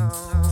Oh, no.